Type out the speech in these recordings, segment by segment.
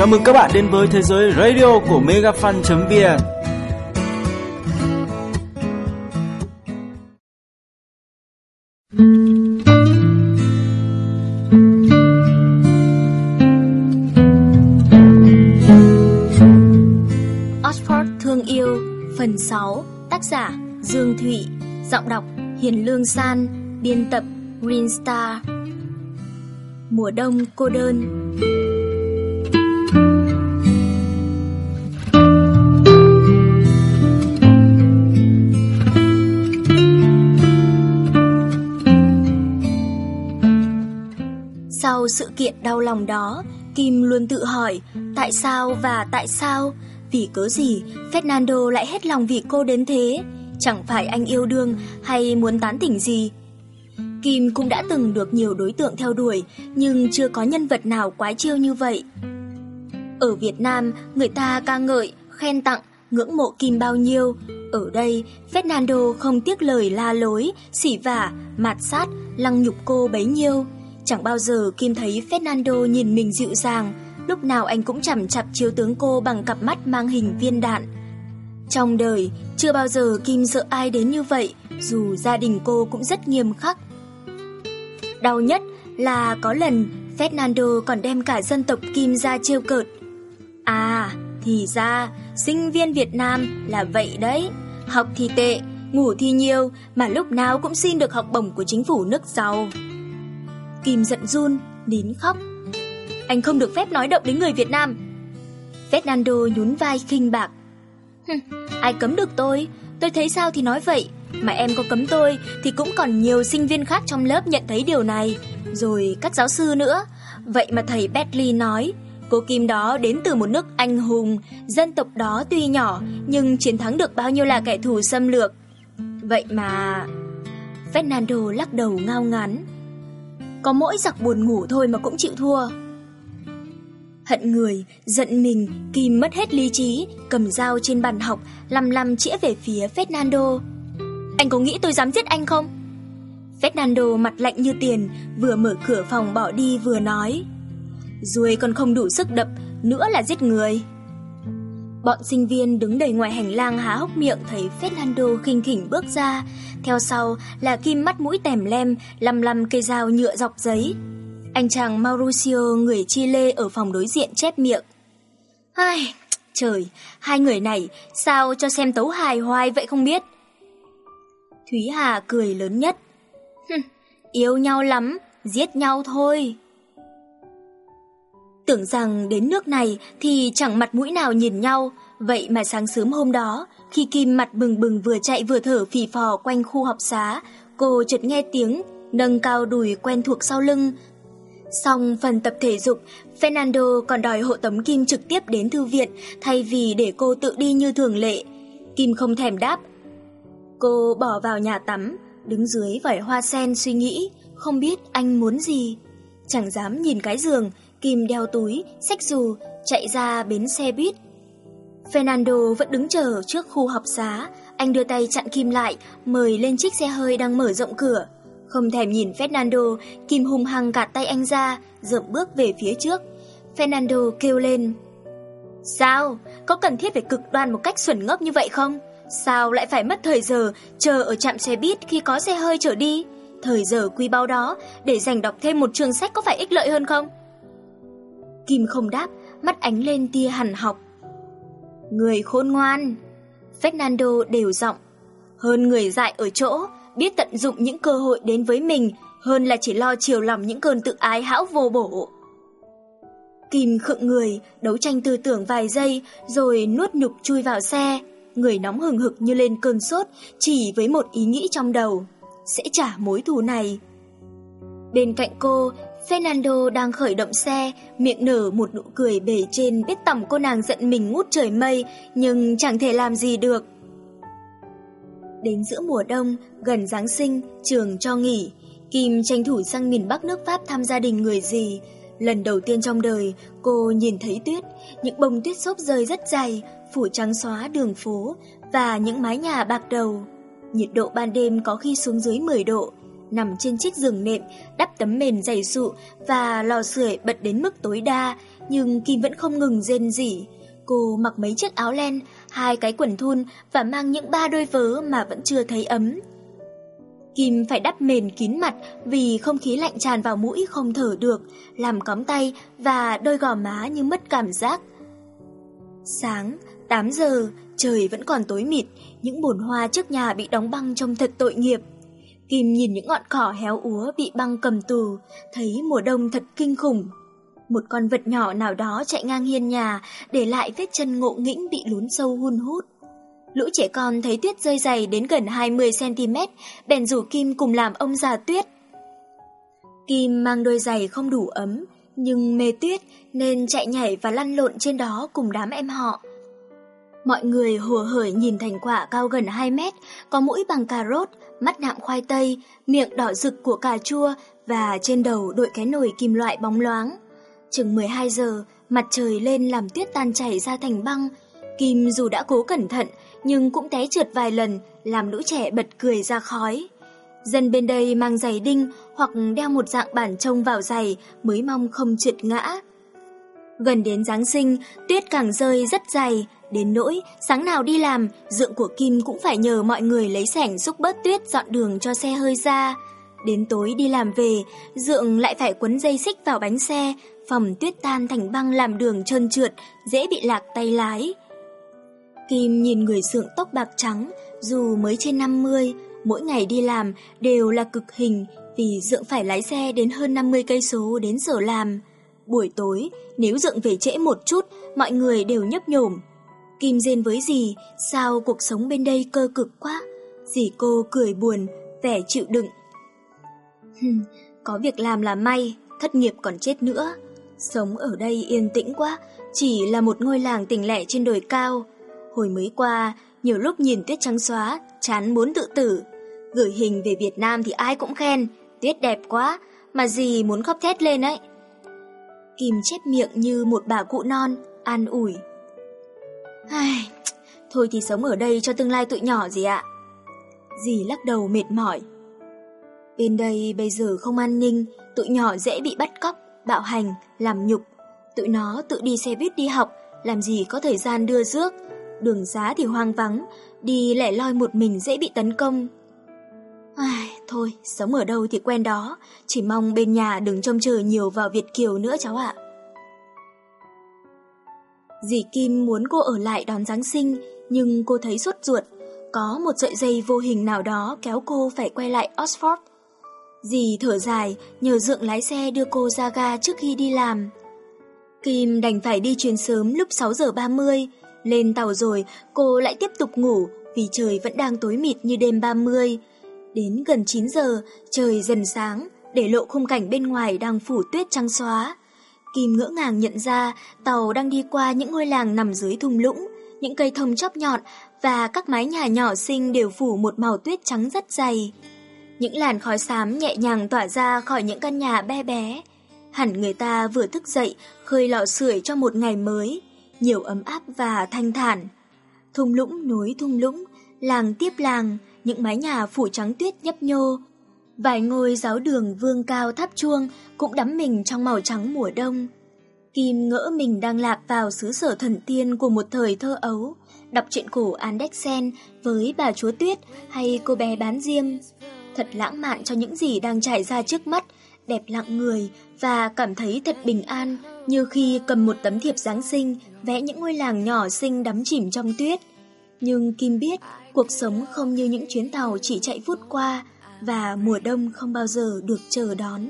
Chào mừng các bạn đến với thế giới radio của megafan.vn Oxford Thương Yêu, Phần 6 Tác giả Dương Thụy, Giọng đọc Hiền Lương San, Biên tập Green Star Mùa đông cô đơn. Sự kiện đau lòng đó, Kim luôn tự hỏi tại sao và tại sao, vì cớ gì Fernando lại hết lòng vì cô đến thế, chẳng phải anh yêu đương hay muốn tán tỉnh gì. Kim cũng đã từng được nhiều đối tượng theo đuổi, nhưng chưa có nhân vật nào quái chiêu như vậy. Ở Việt Nam, người ta ca ngợi, khen tặng, ngưỡng mộ Kim bao nhiêu. Ở đây, Fernando không tiếc lời la lối, xỉ vả, mạt sát, lăng nhục cô bấy nhiêu. Chẳng bao giờ Kim thấy Fernando nhìn mình dịu dàng, lúc nào anh cũng chằm chặp chiếu tướng cô bằng cặp mắt mang hình viên đạn. Trong đời, chưa bao giờ Kim sợ ai đến như vậy, dù gia đình cô cũng rất nghiêm khắc. Đau nhất là có lần Fernando còn đem cả dân tộc Kim ra trêu cợt. À, thì ra, sinh viên Việt Nam là vậy đấy. Học thì tệ, ngủ thì nhiều, mà lúc nào cũng xin được học bổng của chính phủ nước giàu. Kim giận run, nín khóc. Anh không được phép nói động đến người Việt Nam. Fernando nhún vai khinh bạc. ai cấm được tôi, tôi thấy sao thì nói vậy. Mà em có cấm tôi thì cũng còn nhiều sinh viên khác trong lớp nhận thấy điều này. Rồi các giáo sư nữa. Vậy mà thầy Bentley nói, cô Kim đó đến từ một nước anh hùng, dân tộc đó tuy nhỏ nhưng chiến thắng được bao nhiêu là kẻ thù xâm lược. Vậy mà... Fernando lắc đầu ngao ngán. Có mỗi giặc buồn ngủ thôi mà cũng chịu thua. Hận người, giận mình, Kim mất hết lý trí, cầm dao trên bàn học, lăm lăm chĩa về phía Fernando. Anh có nghĩ tôi dám giết anh không? Fernando mặt lạnh như tiền, vừa mở cửa phòng bỏ đi vừa nói. Rồi còn không đủ sức đập, nữa là giết người. Bọn sinh viên đứng đầy ngoài hành lang há hốc miệng thấy Fernando khinh khỉnh bước ra, theo sau là Kim mắt mũi tèm lem, lăm lăm cây dao nhựa dọc giấy. Anh chàng Mauricio người Chile ở phòng đối diện chép miệng. Ai, trời, hai người này sao cho xem tấu hài hoài vậy không biết. Thúy Hà cười lớn nhất. Yêu nhau lắm, giết nhau thôi. Tưởng rằng đến nước này thì chẳng mặt mũi nào nhìn nhau, vậy mà sáng sớm hôm đó, khi Kim mặt bừng bừng vừa chạy vừa thở phì phò quanh khu học xá, cô chợt nghe tiếng nâng cao đùi quen thuộc sau lưng. Xong phần tập thể dục, Fernando còn đòi hộ tống Kim trực tiếp đến thư viện thay vì để cô tự đi như thường lệ. Kim không thèm đáp. Cô bỏ vào nhà tắm, đứng dưới vải hoa sen suy nghĩ, không biết anh muốn gì. Chẳng dám nhìn cái giường, Kim đeo túi, xách dù, chạy ra bến xe buýt. Fernando vẫn đứng chờ trước khu học xá, anh đưa tay chặn Kim lại, mời lên chiếc xe hơi đang mở rộng cửa. Không thèm nhìn Fernando, Kim hung hăng gạt tay anh ra, dậm bước về phía trước. Fernando kêu lên. Sao? Có cần thiết phải cực đoan một cách xuẩn ngốc như vậy không? Sao lại phải mất thời giờ chờ ở trạm xe buýt khi có xe hơi chở đi? Thời giờ quý báu đó để dành đọc thêm một chương sách có phải ích lợi hơn không? Kim không đáp, mắt ánh lên tia hằn học. Người khôn ngoan. Fernando đều giọng. Hơn người dại ở chỗ, biết tận dụng những cơ hội đến với mình hơn là chỉ lo chiều lòng những cơn tự ái hão vô bổ. Kim khựng người, đấu tranh tư tưởng vài giây rồi nuốt nhục chui vào xe. Người nóng hừng hực như lên cơn sốt chỉ với một ý nghĩ trong đầu. Sẽ trả mối thù này. Bên cạnh cô, Fernando đang khởi động xe, miệng nở một nụ cười bể trên biết tầm cô nàng giận mình ngút trời mây, nhưng chẳng thể làm gì được. Đến giữa mùa đông, gần Giáng sinh, trường cho nghỉ, Kim tranh thủ sang miền Bắc nước Pháp thăm gia đình người gì. Lần đầu tiên trong đời, cô nhìn thấy tuyết, những bông tuyết xốp rơi rất dày, phủ trắng xóa đường phố và những mái nhà bạc đầu. Nhiệt độ ban đêm có khi xuống dưới 10 độ, Nằm trên chiếc giường nệm, đắp tấm mền dày sụ và lò sưởi bật đến mức tối đa, nhưng Kim vẫn không ngừng rên rỉ. Cô mặc mấy chiếc áo len, hai cái quần thun và mang những ba đôi vớ mà vẫn chưa thấy ấm. Kim phải đắp mền kín mặt vì không khí lạnh tràn vào mũi không thở được, làm cóng tay và đôi gò má như mất cảm giác. Sáng, 8 giờ, trời vẫn còn tối mịt, những bồn hoa trước nhà bị đóng băng trông thật tội nghiệp. Kim nhìn những ngọn cỏ héo úa bị băng cầm tù, thấy mùa đông thật kinh khủng. Một con vật nhỏ nào đó chạy ngang hiên nhà, để lại vết chân ngộ nghĩnh bị lún sâu hun hút. Lũ trẻ con thấy tuyết rơi dày đến gần 20cm, bèn rủ Kim cùng làm ông già tuyết. Kim mang đôi giày không đủ ấm, nhưng mê tuyết nên chạy nhảy và lăn lộn trên đó cùng đám em họ. Mọi người hùa hởi nhìn thành quả cao gần 2 mét, có mũi bằng cà rốt, mắt nạm khoai tây, miệng đỏ rực của cà chua và trên đầu đội cái nồi kim loại bóng loáng. Chừng 12 giờ, mặt trời lên làm tuyết tan chảy ra thành băng. Kim dù đã cố cẩn thận, nhưng cũng té trượt vài lần, làm lũ trẻ bật cười ra khói. Dân bên đây mang giày đinh hoặc đeo một dạng bản trông vào giày mới mong không trượt ngã. Gần đến Giáng sinh, tuyết càng rơi rất dày, đến nỗi sáng nào đi làm, dượng của Kim cũng phải nhờ mọi người lấy sẻng giúp bớt tuyết dọn đường cho xe hơi ra. Đến tối đi làm về, dượng lại phải quấn dây xích vào bánh xe, phẩm tuyết tan thành băng làm đường trơn trượt, dễ bị lạc tay lái. Kim nhìn người sượng tóc bạc trắng, dù mới trên 50, mỗi ngày đi làm đều là cực hình vì Dượng phải lái xe đến hơn 50 cây số đến giờ làm. Buổi tối, nếu Dượng về trễ một chút, mọi người đều nhấp nhổm. Kim rên với dì, sao cuộc sống bên đây cơ cực quá. Dì cô cười buồn, vẻ chịu đựng. Hừm, có việc làm là may, thất nghiệp còn chết nữa. Sống ở đây yên tĩnh quá, chỉ là một ngôi làng tỉnh lẻ trên đồi cao. Hồi mới qua, nhiều lúc nhìn tuyết trắng xóa, chán muốn tự tử. Gửi hình về Việt Nam thì ai cũng khen, tuyết đẹp quá, mà gì muốn khóc thét lên ấy. Kim chép miệng như một bà cụ non, an ủi. Ai, thôi thì sống ở đây cho tương lai tụi nhỏ gì ạ. Dì lắc đầu mệt mỏi. Bên đây bây giờ không an ninh, tụi nhỏ dễ bị bắt cóc, bạo hành, làm nhục. Tụi nó tự đi xe buýt đi học, làm gì có thời gian đưa rước, đường xá thì hoang vắng, đi lẻ loi một mình dễ bị tấn công. Ai, thôi, sống ở đâu thì quen đó, chỉ mong bên nhà đừng trông chờ nhiều vào Việt Kiều nữa cháu ạ. Dì Kim muốn cô ở lại đón Giáng sinh, nhưng cô thấy sốt ruột. Có một sợi dây vô hình nào đó kéo cô phải quay lại Oxford. Dì thở dài, nhờ dượng lái xe đưa cô ra ga trước khi đi làm. Kim đành phải đi chuyến sớm lúc 6 giờ 30, lên tàu rồi, cô lại tiếp tục ngủ vì trời vẫn đang tối mịt như đêm 30. Đến gần 9 giờ, trời dần sáng, để lộ khung cảnh bên ngoài đang phủ tuyết trắng xóa. Kim ngỡ ngàng nhận ra tàu đang đi qua những ngôi làng nằm dưới thung lũng, những cây thông chóp nhọn và các mái nhà nhỏ xinh đều phủ một màu tuyết trắng rất dày. Những làn khói xám nhẹ nhàng tỏa ra khỏi những căn nhà bé bé. Hẳn người ta vừa thức dậy khơi lọ sưởi cho một ngày mới nhiều ấm áp và thanh thản. Thung lũng nối thung lũng, làng tiếp làng, những mái nhà phủ trắng tuyết nhấp nhô. Vài ngôi giáo đường vương cao tháp chuông cũng đắm mình trong màu trắng mùa đông. Kim ngỡ mình đang lạc vào xứ sở thần tiên của một thời thơ ấu, đọc truyện cổ Andexen với bà chúa tuyết hay cô bé bán diêm. Thật lãng mạn cho những gì đang trải ra trước mắt, đẹp lặng người và cảm thấy thật bình an như khi cầm một tấm thiệp Giáng sinh vẽ những ngôi làng nhỏ xinh đắm chìm trong tuyết. Nhưng Kim biết cuộc sống không như những chuyến tàu chỉ chạy vút qua và mùa đông không bao giờ được chờ đón.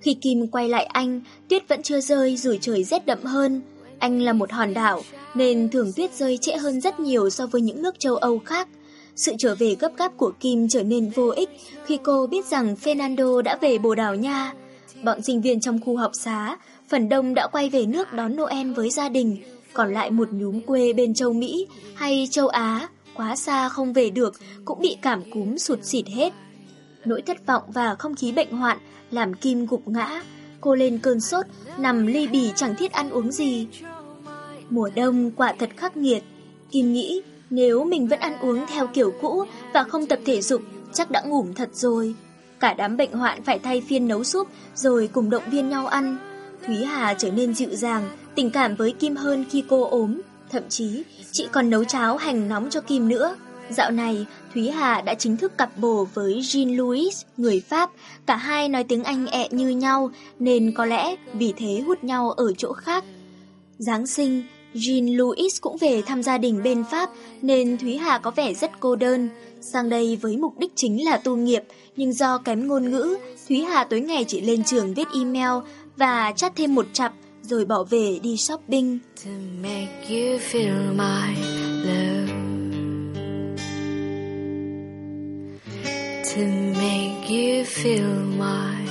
Khi Kim quay lại anh, tuyết vẫn chưa rơi dù trời rét đậm hơn. Anh là một hòn đảo nên thường tuyết rơi trễ hơn rất nhiều so với những nước châu Âu khác. Sự trở về gấp gáp của Kim trở nên vô ích khi cô biết rằng Fernando đã về Bồ Đào Nha. Bọn sinh viên trong khu học xá, phần đông đã quay về nước đón Noel với gia đình, còn lại một nhúm quê bên châu Mỹ hay châu Á, quá xa không về được, cũng bị cảm cúm sụt xịt hết. Nỗi thất vọng và không khí bệnh hoạn làm Kim gục ngã, cô lên cơn sốt, nằm ly bì chẳng thiết ăn uống gì. Mùa đông quả thật khắc nghiệt, Kim nghĩ Nếu mình vẫn ăn uống theo kiểu cũ và không tập thể dục, chắc đã ngủm thật rồi. Cả đám bệnh hoạn phải thay phiên nấu súp rồi cùng động viên nhau ăn. Thúy Hà trở nên dịu dàng, tình cảm với Kim hơn khi cô ốm. Thậm chí, chị còn nấu cháo hành nóng cho Kim nữa. Dạo này, Thúy Hà đã chính thức cặp bồ với Jean-Louis, người Pháp. Cả hai nói tiếng Anh ẹ như nhau, nên có lẽ vì thế hút nhau ở chỗ khác. Giáng sinh, Jean-Louis cũng về thăm gia đình bên Pháp, nên Thúy Hà có vẻ rất cô đơn. Sang đây với mục đích chính là tu nghiệp, nhưng do kém ngôn ngữ, Thúy Hà tối ngày chỉ lên trường viết email và chat thêm một chặp rồi bỏ về đi shopping. To make you feel my love To make you feel my